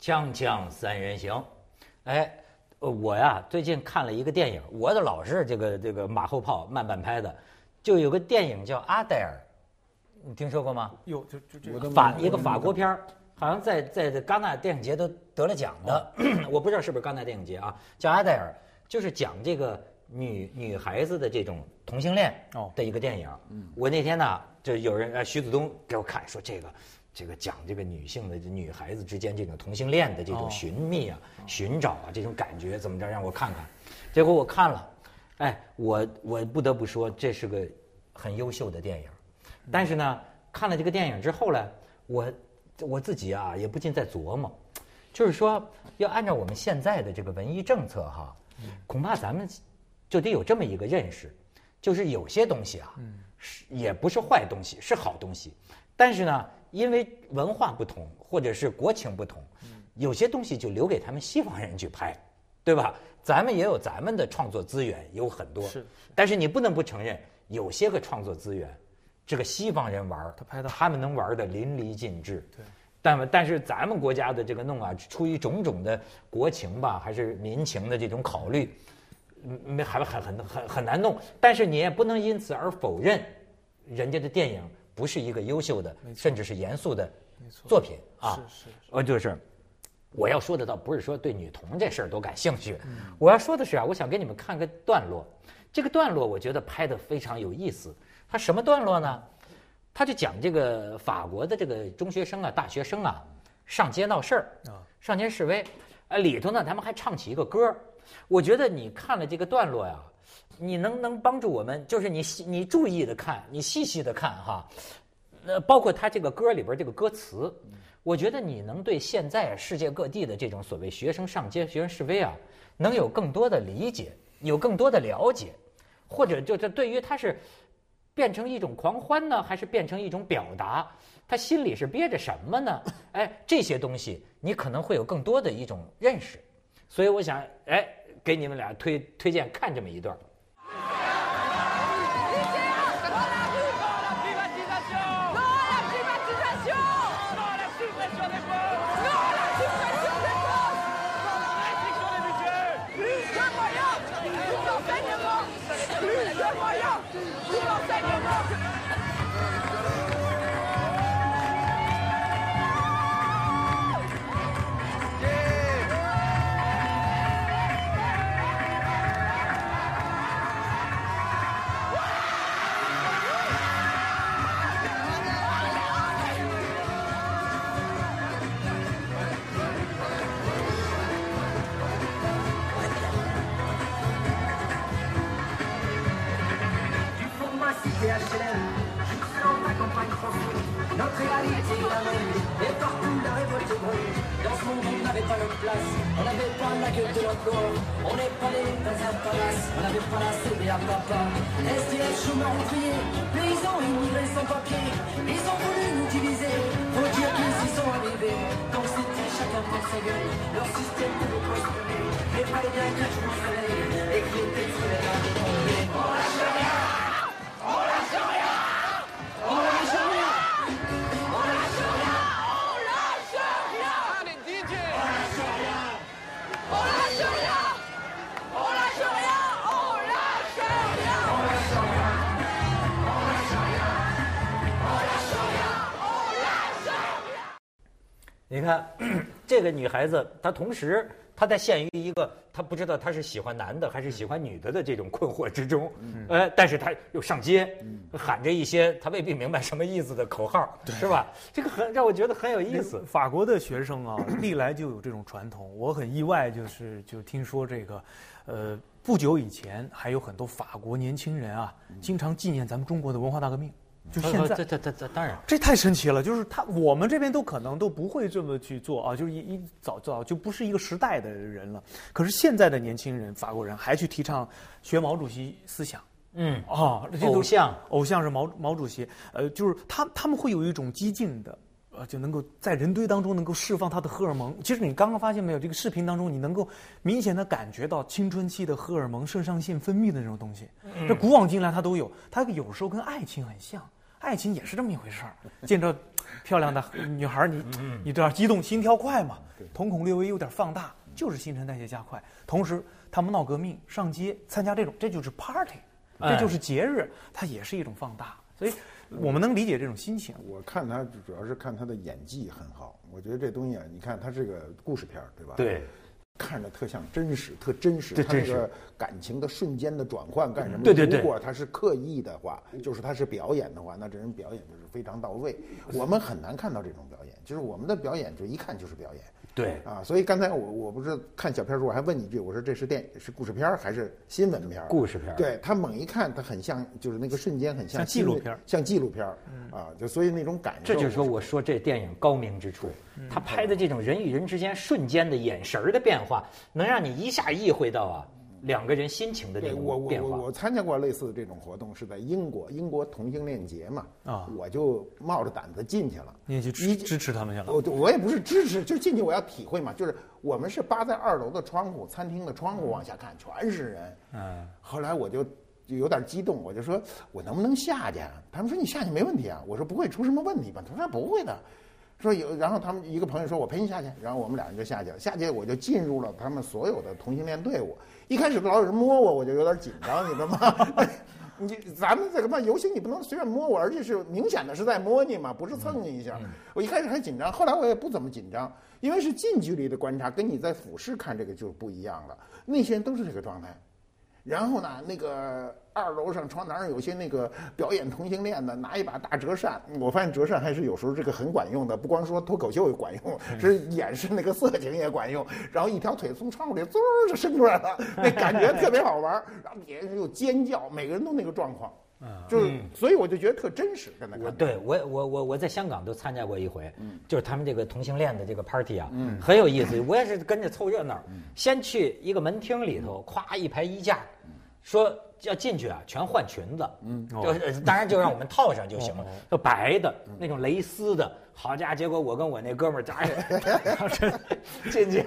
锵锵三人行，哎，呃我呀最近看了一个电影，我的老是这个这个马后炮慢半拍的，就有个电影叫《阿黛尔》，你听说过吗？有，就就这我都法一个法国片儿，好像在在在戛纳电影节都得了奖的，我不知道是不是戛纳电影节啊，叫《阿黛尔》，就是讲这个女女孩子的这种同性恋哦的一个电影。我那天呢，就有人呃徐子东给我看说这个。这个讲这个女性的女孩子之间这种同性恋的这种哦寻觅啊、寻找啊这种感觉怎么着，让我看看。结果我看了，哎，我我不得不说这是个很优秀的电影。但是呢，看了这个电影之后呢，我我自己啊也不禁在琢磨，就是说要按照我们现在的这个文艺政策哈，恐怕咱们就得有这么一个认识，就是有些东西啊，是也不是坏东西，是好东西，但是呢，因为文化不同或者是国情不同，有些东西就留给他们西方人去拍，对吧？咱们也有咱们的创作资源，有很多，是但是你不能不承认，有些个创作资源，这个西方人玩他拍的他们能玩的淋漓尽致。对。但但是咱们国家的这个弄啊，出于种种的国情吧，还是民情的这种考虑，嗯没还很很很很难弄。但是你也不能因此而否认，人家的电影不是一个优秀的，甚至是严肃的作品啊。是是呃，就是我要说的倒不是说对女童这事儿多感兴趣，我要说的是啊，我想给你们看个段落。这个段落我觉得拍的非常有意思。它什么段落呢？他就讲这个法国的这个中学生啊、大学生啊，上街闹事儿啊，上街示威，呃，里头呢他们还唱起一个歌儿我觉得你看了这个段落呀，你能能帮助我们，就是你你注意的看，你细细的看哈，呃，包括他这个歌里边这个歌词，我觉得你能对现在世界各地的这种所谓学生上街、学生示威啊，能有更多的理解，有更多的了解，或者就这对于他是变成一种狂欢呢，还是变成一种表达？他心里是憋着什么呢？哎，这些东西你可能会有更多的一种认识，所以我想，哎，给你们俩推推荐看这么一段 CB à papa. SDF, chômeurs, ouvriers, paysans, immigrés sans papier. Ils ont voulu nous diviser, faut dire qu'ils y sont arrivés. Quand c'était chacun pour sa gueule, leur système de prospérer. Mais pas bien que je me soleil, et que les à tomber. 你看，这个女孩子，她同时她在陷于一个她不知道她是喜欢男的还是喜欢女的的这种困惑之中，呃，但是她又上街，喊着一些她未必明白什么意思的口号，是吧？这个很让我觉得很有意思。法国的学生啊，历来就有这种传统。我很意外，就是就听说这个，呃，不久以前还有很多法国年轻人啊，经常纪念咱们中国的文化大革命。就现在这，这这这当然，这太神奇了，就是他我们这边都可能都不会这么去做啊，就是一一早早就不是一个时代的人了。可是现在的年轻人，法国人还去提倡学毛主席思想嗯，哦，偶像偶像是毛毛主席，呃，就是他他们会有一种激进的。呃，就能够在人堆当中能够释放他的荷尔蒙。其实你刚刚发现没有，这个视频当中你能够明显的感觉到青春期的荷尔蒙、肾上腺分泌的那种东西。这古往今来它都有，它有时候跟爱情很像，爱情也是这么一回事儿。见着漂亮的女孩儿，你你这样激动，心跳快嘛，瞳孔略微有点放大，就是新陈代谢加快。同时，他们闹革命、上街参加这种，这就是 party，哎这就是节日，它也是一种放大。所以，我们能理解这种心情。我看他主要是看他的演技很好，我觉得这东西啊，你看他是个故事片儿，对吧？对，看着特像真实，特真实。他那个感情的瞬间的转换干什么？对对对如果他是刻意的话，就是他是表演的话，那这人表演就是非常到位。我们很难看到这种表演，就是我们的表演就一看就是表演。对啊，所以刚才我我不是看小片儿时候，我还问你一句，我说这是电是故事片儿还是新闻片儿？故事片儿对他猛一看，他很像，就是那个瞬间很像像纪录片像纪录片儿啊，就所以那种感受。这就是说，我说这电影高明之处，他拍的这种人与人之间瞬间的眼神儿的变化，能让你一下意会到啊两个人心情的这种变化。我我我参加过类似的这种活动，是在英国，英国同性恋节嘛，啊我就冒着胆子进去了。你也去支支持他们去了。我我也不是支持，就进去我要体会嘛，就是我们是扒在二楼的窗户，餐厅的窗户往下看，全是人。嗯，后来我就就有点激动，我就说我能不能下去啊？他们说你下去没问题啊。我说不会出什么问题吧？他说不会的。说有，然后他们一个朋友说我陪你下去，然后我们俩人就下去了。下去我就进入了他们所有的同性恋队伍。一开始老有人摸我，我就有点紧张，你知道吗？你咱们这个嘛游行，你不能随便摸我，而且是明显的是在摸你嘛，不是蹭你一下。我一开始还紧张，后来我也不怎么紧张，因为是近距离的观察，跟你在俯视看这个就不一样了。那些人都是这个状态。然后呢，那个二楼上窗台上有些那个表演同性恋的，拿一把大折扇。我发现折扇还是有时候这个很管用的，不光说脱口秀管用，是掩饰那个色情也管用。然后一条腿从窗户里滋就伸出来了，那感觉特别好玩儿。然后底下人又尖叫，每个人都那个状况，就是所以我就觉得特真实，跟他看。我对我我我我在香港都参加过一回，就是他们这个同性恋的这个 party 啊，很有意思。我也是跟着凑热闹，先去一个门厅里头，咵一排衣架，说要进去啊，全换裙子，嗯。就是当然就让我们套上就行了，就白的那种蕾丝的。好家伙，结果我跟我那哥们儿扎着进去，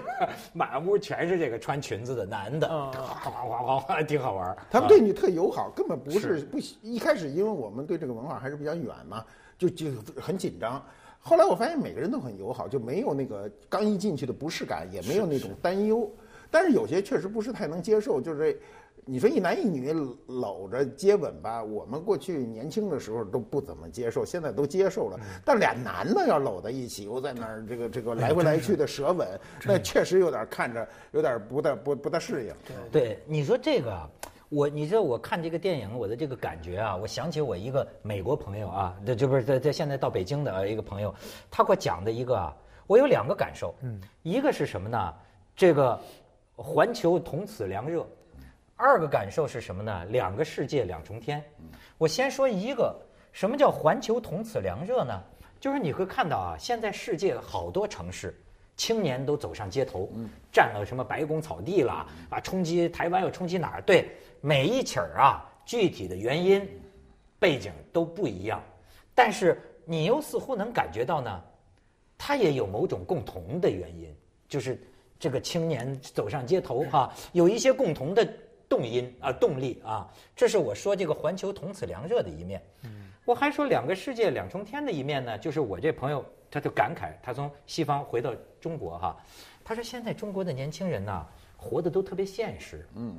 满屋全是这个穿裙子的男的，哗哗哗哗，挺好玩。他们对你特友好，根本不是不一开始，因为我们对这个文化还是比较远嘛，就就很紧张。后来我发现每个人都很友好，就没有那个刚一进去的不适感，也没有那种担忧。但是有些确实不是太能接受，就是你说一男一女搂着接吻吧，我们过去年轻的时候都不怎么接受，现在都接受了。但俩男的要搂在一起，又在那儿这个这个来回来去的舌吻，那确实有点看着有点不大不不大适应。对，你说这个啊，我你知道我看这个电影，我的这个感觉啊，我想起我一个美国朋友啊，这这不是在在现在到北京的呃一个朋友，他给我讲的一个啊，我有两个感受，嗯，一个是什么呢？这个环球同此凉热，二个感受是什么呢？两个世界两重天。我先说一个，什么叫环球同此凉热呢？就是你会看到啊，现在世界好多城市。青年都走上街头，占了什么白宫草地了啊？冲击台湾又冲击哪儿？对，每一起儿啊，具体的原因、背景都不一样，但是你又似乎能感觉到呢，它也有某种共同的原因，就是这个青年走上街头哈、有一些共同的动因啊、动力啊，这是我说这个环球同此凉热的一面。我还说两个世界两重天的一面呢，就是我这朋友他就感慨，他从西方回到中国哈，他说现在中国的年轻人呐，活得都特别现实，嗯，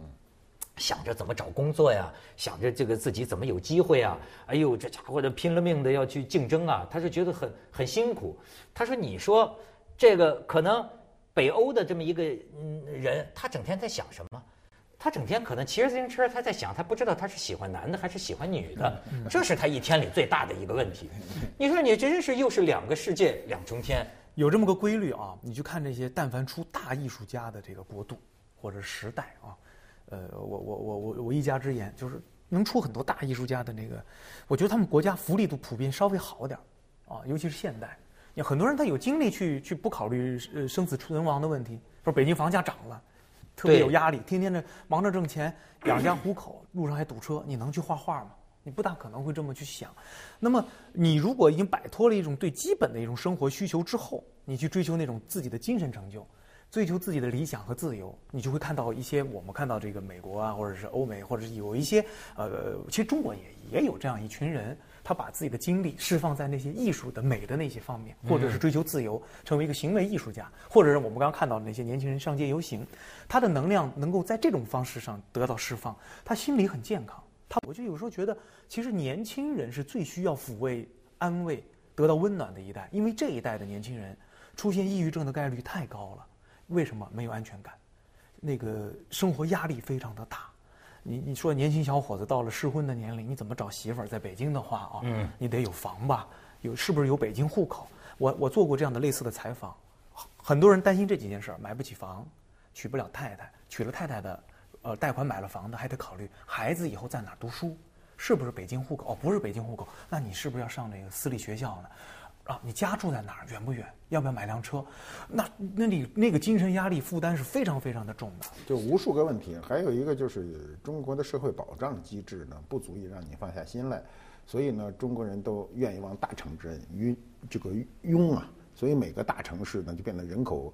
想着怎么找工作呀，想着这个自己怎么有机会啊，哎呦，这家伙的拼了命的要去竞争啊，他是觉得很很辛苦。他说，你说这个可能北欧的这么一个嗯人，他整天在想什么？他整天可能骑着自行车，他在想，他不知道他是喜欢男的还是喜欢女的，这是他一天里最大的一个问题。你说你真是又是两个世界两重天，有这么个规律啊，你去看这些但凡出大艺术家的这个国度或者时代啊，呃，我我我我我一家之言，就是能出很多大艺术家的那个，我觉得他们国家福利都普遍稍微好点儿啊，尤其是现代，你很多人他有精力去去不考虑呃生死存亡的问题，说北京房价涨了。特别有压力，天天的忙着挣钱，养家糊口，路上还堵车，你能去画画吗？你不大可能会这么去想。那么，你如果已经摆脱了一种最基本的一种生活需求之后，你去追求那种自己的精神成就，追求自己的理想和自由，你就会看到一些我们看到这个美国啊，或者是欧美，或者是有一些呃，其实中国也也有这样一群人，他把自己的精力释放在那些艺术的美的那些方面，或者是追求自由，成为一个行为艺术家，或者是我们刚刚看到的那些年轻人上街游行，他的能量能够在这种方式上得到释放，他心里很健康。他我就有时候觉得，其实年轻人是最需要抚慰、安慰、得到温暖的一代，因为这一代的年轻人出现抑郁症的概率太高了。为什么？没有安全感，那个生活压力非常的大。你你说年轻小伙子到了适婚的年龄，你怎么找媳妇儿？在北京的话啊，嗯你得有房吧，有是不是有北京户口？我我做过这样的类似的采访，很多人担心这几件事儿：买不起房，娶不了太太，娶了太太的，呃，贷款买了房的，还得考虑孩子以后在哪儿读书，是不是北京户口？哦，不是北京户口，那你是不是要上这个私立学校呢？啊，你家住在哪儿？远不远？要不要买辆车？那那你那个精神压力负担是非常非常的重的。就无数个问题，还有一个就是中国的社会保障机制呢，不足以让你放下心来，所以呢，中国人都愿意往大城市晕这个拥啊，所以每个大城市呢就变得人口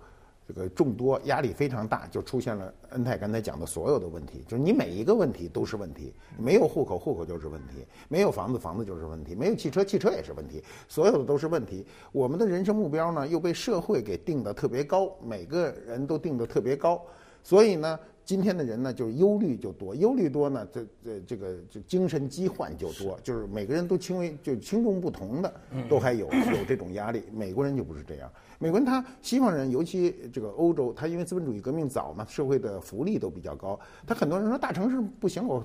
这个众多，压力非常大，就出现了恩泰刚才讲的所有的问题，就是你每一个问题都是问题，没有户口，户口就是问题；没有房子，房子就是问题；没有汽车，汽车也是问题，所有的都是问题。我们的人生目标呢又被社会给定的特别高，每个人都定的特别高，所以呢。今天的人呢，就是忧虑就多，忧虑多呢，这这这个就精神疾患就多，就是每个人都轻微就轻重不同的，都还有有这种压力。美国人就不是这样，美国人他西方人，尤其这个欧洲，他因为资本主义革命早嘛，社会的福利都比较高，他很多人说大城市不行，我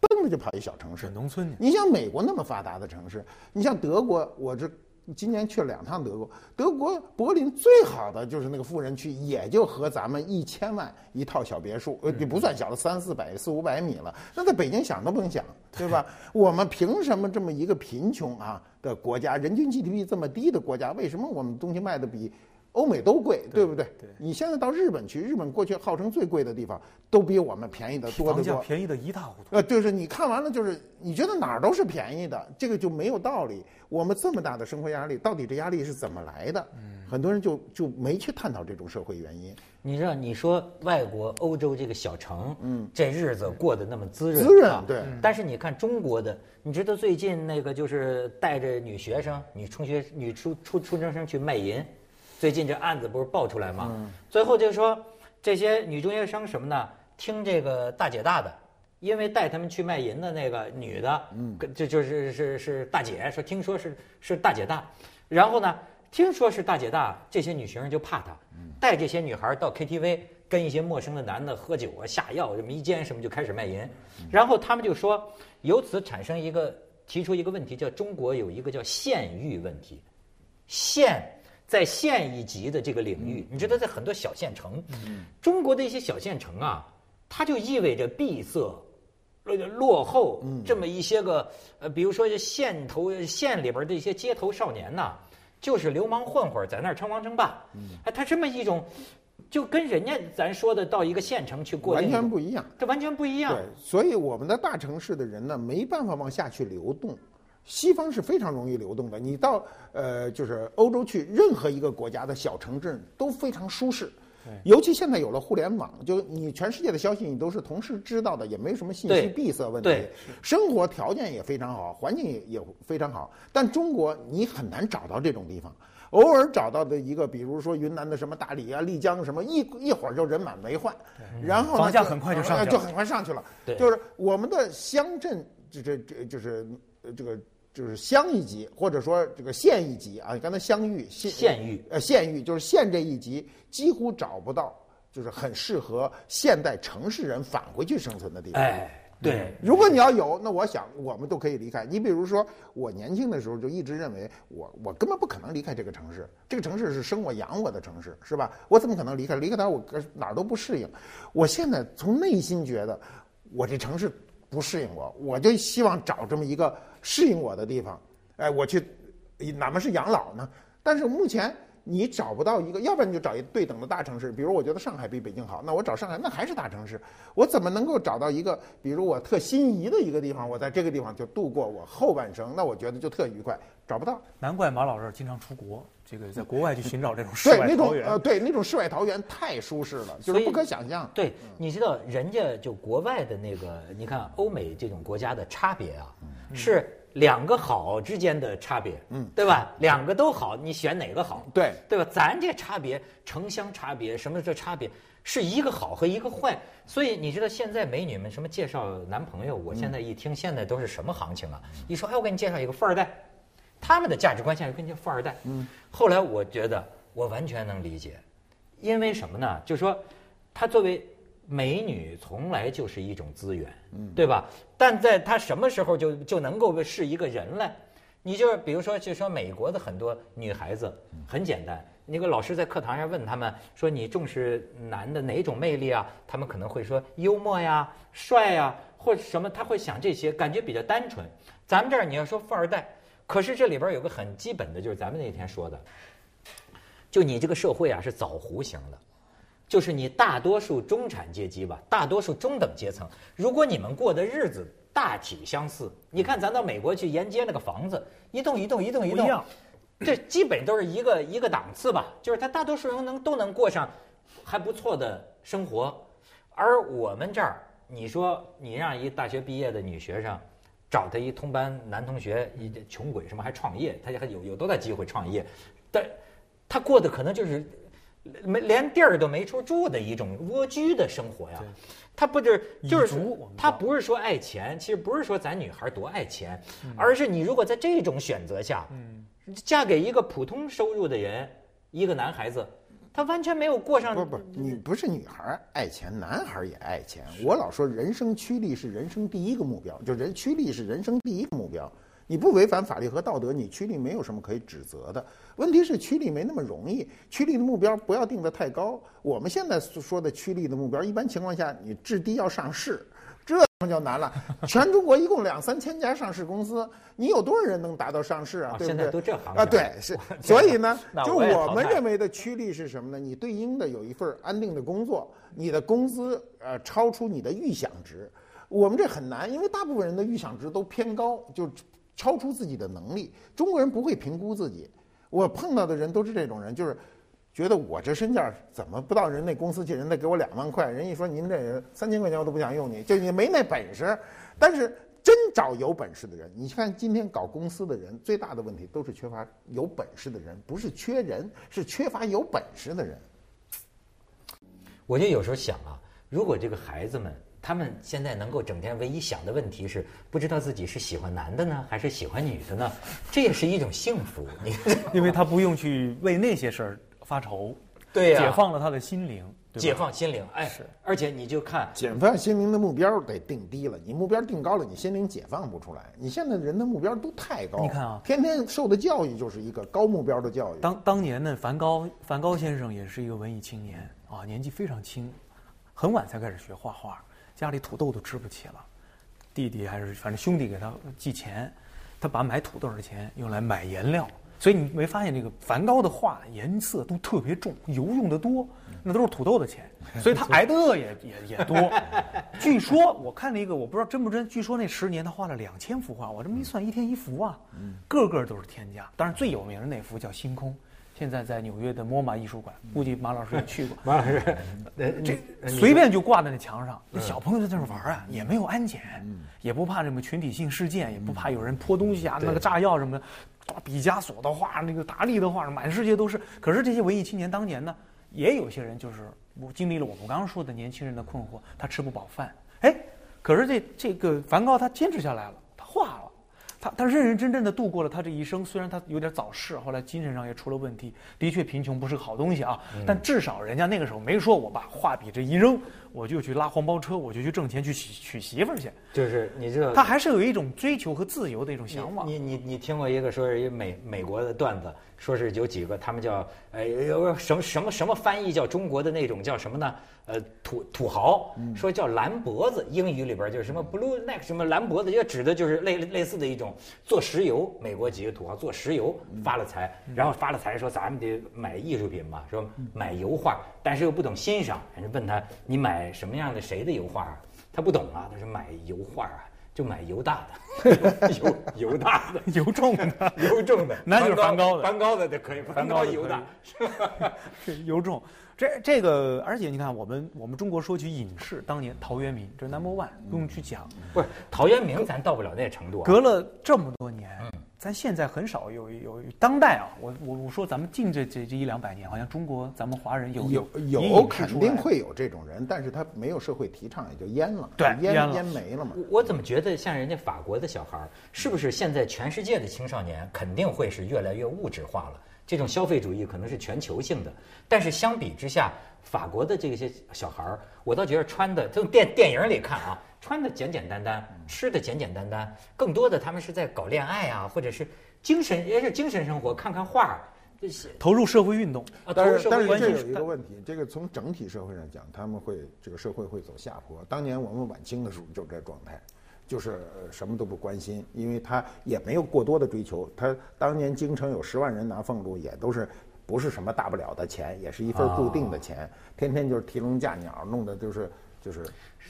蹦着就跑一小城市。农村，你像美国那么发达的城市，你像德国，我这今年去了两趟德国，德国柏林最好的就是那个富人区，也就和咱们一千万一套小别墅，呃，也不算小了，三四百、四五百米了。那在北京想都不用想，对吧？我们凭什么这么一个贫穷啊的国家，人均 GDP 这么低的国家，为什么我们东西卖的比？欧美都贵，对不对？对你现在到日本去，日本过去号称最贵的地方，都比我们便宜的多得多。价便宜的一塌糊涂。呃，就是你看完了，就是你觉得哪儿都是便宜的，这个就没有道理。我们这么大的生活压力，到底这压力是怎么来的？很多人就就没去探讨这种社会原因。你知道，你说外国欧洲这个小城，嗯，这日子过得那么滋润，滋润啊对但是你看中国的，你知道最近那个就是带着女学生、女中学、女初初初中生去卖淫，最近这案子不是爆出来吗？最后就说这些女中学生什么呢？听这个大姐大的，因为带他们去卖淫的那个女的，嗯，这就是是是大姐，说听说是是大姐大，然后呢，听说是大姐大，这些女学生就怕她，带这些女孩到 KTV 跟一些陌生的男的喝酒啊、下药、迷奸什么，就开始卖淫，然后他们就说，由此产生一个提出一个问题，叫中国有一个叫县域问题，县在县一级的这个领域，你知道，在很多小县城，中国的一些小县城啊，它就意味着闭塞。落落后这么一些个呃，比如说这县头县里边的一些街头少年呐，就是流氓混混在那儿称王称霸，哎，他这么一种，就跟人家咱说的到一个县城去过完，全不一样。这完全不一样。对，所以我们的大城市的人呢，没办法往下去流动。西方是非常容易流动的，你到呃就是欧洲去，任何一个国家的小城镇都非常舒适。尤其现在有了互联网，就你全世界的消息你都是同时知道的，也没什么信息闭塞问题。对，生活条件也非常好，环境也也非常好。但中国你很难找到这种地方，偶尔找到的一个，比如说云南的什么大理啊、丽江什么，一一会儿就人满为患，然后房价很快就上去就很快上去了。对。就是我们的乡镇，这这这就是呃这个就是乡一级，或者说这个县一级啊，你刚才乡域县县域呃县域就是县这一级几乎找不到，就是很适合现代城市人返回去生存的地方。哎，对，如果你要有，那我想我们都可以离开。你比如说，我年轻的时候就一直认为我我根本不可能离开这个城市，这个城市是生我养我的城市，是吧？我怎么可能离开？离开它，我哪儿都不适应。我现在从内心觉得，我这城市不适应我，我就希望找这么一个适应我的地方。哎，我去，哪怕是养老呢。但是目前你找不到一个，要不然你就找一对等的大城市，比如我觉得上海比北京好，那我找上海，那还是大城市。我怎么能够找到一个，比如我特心仪的一个地方，我在这个地方就度过我后半生，那我觉得就特愉快。找不到。难怪马老师经常出国，这个在国外去寻找这种世外桃源。对那种世外桃源太舒适了，就是不可想象。对，你知道人家就国外的那个，你看欧美这种国家的差别啊，是两个好之间的差别，嗯，对吧？两个都好，你选哪个好？对对吧？咱这差别，城乡差别，什么这差别，是一个好和一个坏。所以你知道现在美女们什么介绍男朋友，我现在一听，现在都是什么行情啊？一说哎，我给你介绍一个富二代，他们的价值观现在跟这富二代。嗯，后来我觉得我完全能理解，因为什么呢？就说她作为美女，从来就是一种资源，对吧？但在她什么时候就就能够是一个人来？你就是比如说，就说美国的很多女孩子很简单，那个老师在课堂上问他们说你重视男的哪种魅力啊？他们可能会说幽默呀、帅呀，或者什么，他会想这些，感觉比较单纯。咱们这儿你要说富二代，可是这里边有个很基本的，就是咱们那天说的，就你这个社会啊是枣弧形的，就是你大多数中产阶级吧，大多数中等阶层，如果你们过的日子大体相似，你看咱到美国去沿街那个房子，一栋一栋一栋一栋不一样，这基本都是一个一个档次吧，就是他大多数人能都能过上还不错的生活，而我们这儿，你说你让一大学毕业的女学生。找他一同班男同学，一穷鬼什么还创业，他还有有多大机会创业？但他过的可能就是没连地儿都没处住的一种蜗居的生活呀。他不是就是他不是说爱钱，其实不是说咱女孩多爱钱，嗯而是你如果在这种选择下，嫁给一个普通收入的人，一个男孩子，他完全没有过上不不，你不是女孩爱钱，男孩也爱钱。我老说人生趋利是人生第一个目标，就人趋利是人生第一个目标。你不违反法律和道德，你趋利没有什么可以指责的。问题是趋利没那么容易，趋利的目标不要定得太高。我们现在说的趋利的目标，一般情况下你至低要上市，这他妈就难了。全中国一共两三千家上市公司，你有多少人能达到上市啊？对不对？啊现在都这行啊，对，是。所以呢，就我们认为的趋利是什么呢？你对应的有一份安定的工作，你的工资呃超出你的预想值。我们这很难，因为大部分人的预想值都偏高，就超出自己的能力。中国人不会评估自己，我碰到的人都是这种人，就是觉得我这身价怎么不到人那公司去，人家给我两万块，人一说您这人三千块钱我都不想用你，就你没那本事。但是真找有本事的人，你看今天搞公司的人最大的问题都是缺乏有本事的人，不是缺人，是缺乏有本事的人。我就有时候想啊，如果这个孩子们他们现在能够整天唯一想的问题是不知道自己是喜欢男的呢，还是喜欢女的呢，这也是一种幸福。你 因为他不用去为那些事儿发愁，对呀解放了他的心灵，解放心灵，哎，是而且你就看，解放心灵的目标得定低了，你目标定高了，你心灵解放不出来。你现在人的目标都太高，你看啊天天受的教育就是一个高目标的教育。当当年呢，梵高梵高先生也是一个文艺青年啊，年纪非常轻，很晚才开始学画画，家里土豆都吃不起了，弟弟还是反正兄弟给他寄钱，他把买土豆的钱用来买颜料。所以你没发现这个梵高的画颜色都特别重，油用的多，那都是土豆的钱，所以他挨的饿也也也多。据说我看了一个，我不知道真不真，据说那十年他画了两千幅画，我这么一算，一天一幅啊，个个都是天价。当然最有名的那幅叫《星空》，现在在纽约的 MoMA 艺术馆，估计马老师也去过。马老师，呃这随便就挂在那墙上，那小朋友在那儿玩啊，也没有安检，也不怕什么群体性事件，也不怕有人泼东西啊，那个炸药什么的，抓啊毕加索的画，那个达利的画，满世界都是。可是这些文艺青年当年呢，也有些人就是我经历了我们刚刚说的年轻人的困惑，他吃不饱饭，哎，可是这这个梵高他坚持下来，了。他他认认真真的度过了他这一生，虽然他有点早逝，后来精神上也出了问题。的确，贫穷不是个好东西啊，但至少人家那个时候没说我把画笔这一扔，我就去拉黄包车，我就去挣钱去娶娶媳妇儿去。就是你知道，他还是有一种追求和自由的一种向往。你你你听过一个说是一美美国的段子，说是有几个他们叫呃有什么什么什么翻译叫中国的那种叫什么呢？呃土土豪说叫蓝脖子，英语里边就是什么 blue neck 什么蓝脖子，也指的就是类类似的一种做石油，美国几个土豪做石油发了财，然后发了财说咱们得买艺术品嘛，说买油画，但是又不懂欣赏，人家问他你买什么样的谁的油画啊？他不懂啊，他说买油画啊，就买油大的，油油大的，油重的，油重的，那就是梵高的梵高的就可以，梵高高的犹大。是吧？油重。这这个，而且你看，我们我们中国说起影视，当年陶渊明这 number one 不用去讲，不是陶渊明，咱到不了那程度啊。隔了这么多年，咱现在很少有有当代啊，我我我说咱们近这这这一两百年，好像中国咱们华人有有有肯定会有这种人，但是他没有社会提倡，也就淹了，对淹淹了淹没了嘛。我我怎么觉得像人家法国的小孩儿，是不是现在全世界的青少年肯定会是越来越物质化了？这种消费主义可能是全球性的，但是相比之下，法国的这些小孩儿，我倒觉得穿的，从电电影里看啊，穿的简简单单，吃的简简单单，更多的他们是在搞恋爱啊，或者是精神也是精神生活，看看画儿，这些投入社会运动。啊，但投入社是但是这有一个问题，这个从整体社会上讲，他们会这个社会会走下坡。当年我们晚清的时候就这状态，就是呃什么都不关心，因为他也没有过多的追求。他当年京城有十万人拿俸禄，也都是不是什么大不了的钱，也是一份固定的钱，天天就是提笼架鸟，弄的就是就是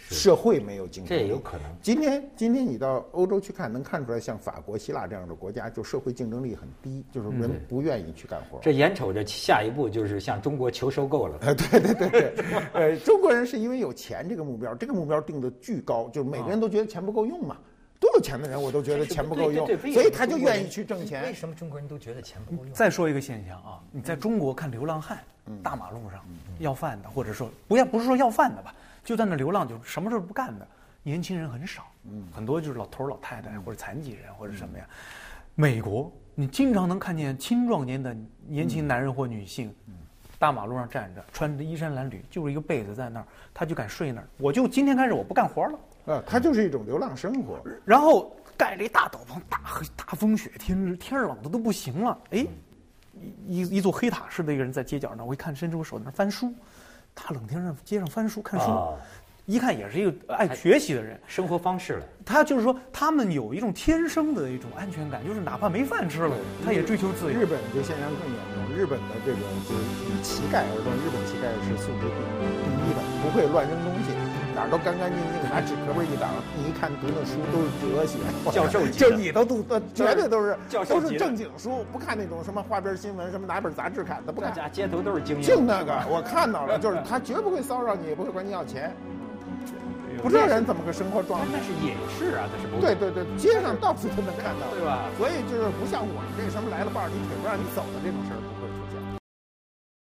社会没有竞争力。这也有可能。今天，今天你到欧洲去看，能看出来，像法国、希腊这样的国家，就社会竞争力很低，就是人不愿意去干活。这眼瞅着下一步就是向中国求收购了。呃，对对对对，呃，中国人是因为有钱这个目标，这个目标定的巨高，就是每个人都觉得钱不够用嘛。多有钱的人我都觉得钱不够用所以他就愿意去挣钱为。什么中国人都觉得钱不够用？再说一个现象啊，你在中国看流浪汉，大马路上要饭的，或者说不要不是说要饭的吧，就在那流浪，就什么事不干的，年轻人很少，很多就是老头老太太或者残疾人或者什么呀。美国你经常能看见青壮年的年轻男人或女性，大马路上站着，穿着衣衫褴褛，就是一个被子在那儿，他就敢睡那儿。我就今天开始我不干活了。啊，他就是一种流浪生活。然后盖了一大斗篷，大黑大风雪天，天儿冷的都不行了。哎，一一一座黑塔似的一个人在街角那儿，我一看伸出手在那翻书，大冷天上街上翻书看书，哦一看也是一个爱学习的人。生活方式了。他就是说，他们有一种天生的一种安全感，就是哪怕没饭吃了，他也追求自由。日本这现象更严重，日本的这个就是以乞丐而论，日本乞丐是素质第第一的，不会乱扔东西，哪儿都干干净净，拿纸壳儿一挡，你一看读的书都是哲学，教授级的就你都读的，绝对都是都是正经书，不看那种什么花边新闻，什么拿本杂志看的，不看。大家街头都是精英，就那个，我看到了，就是他绝不会骚扰你，也不会管你要钱，不知道人怎么个生活状态。那是隐士啊，那是不对对对，街上到处都能看到，对吧？所以就是不像我们这什么来了伴儿，你腿不让你走的这种事儿。